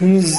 Zikrimiz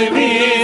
Cosimi.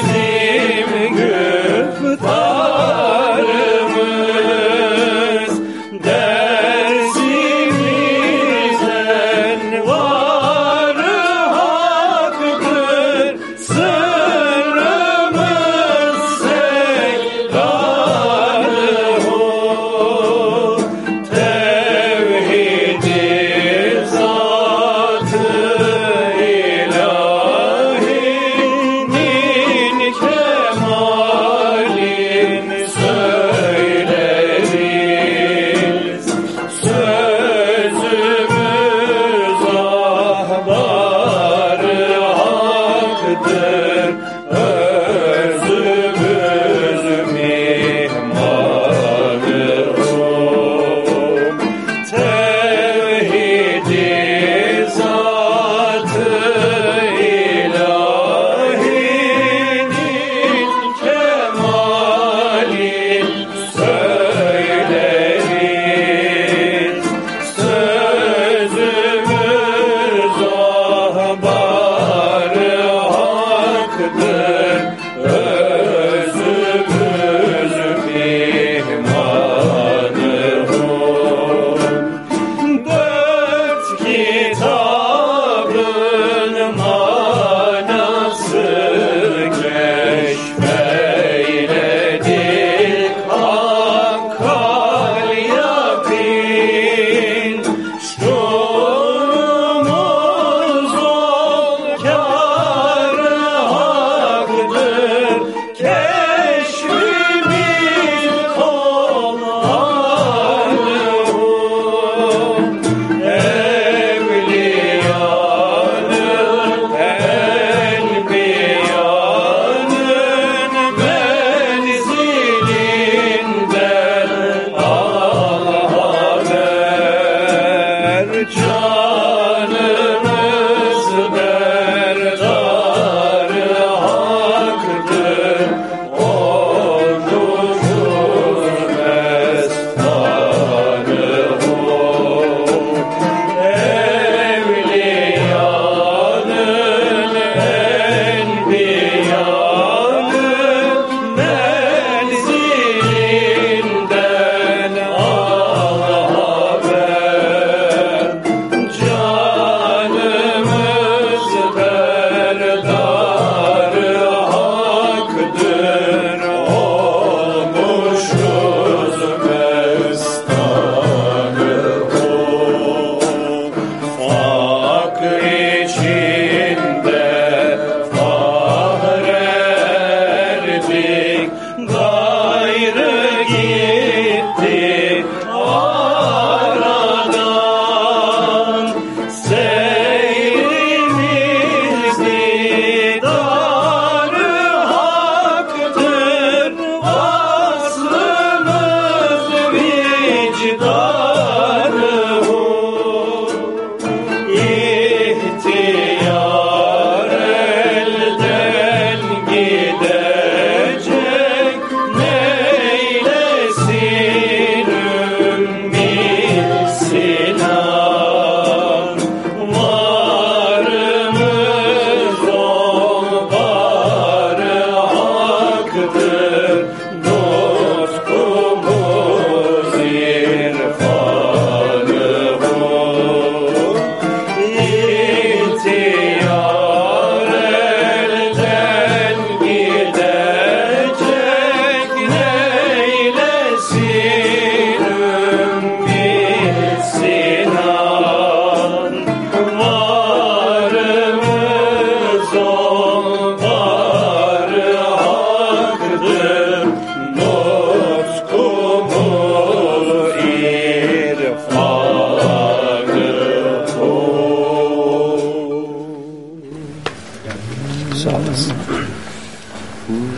care.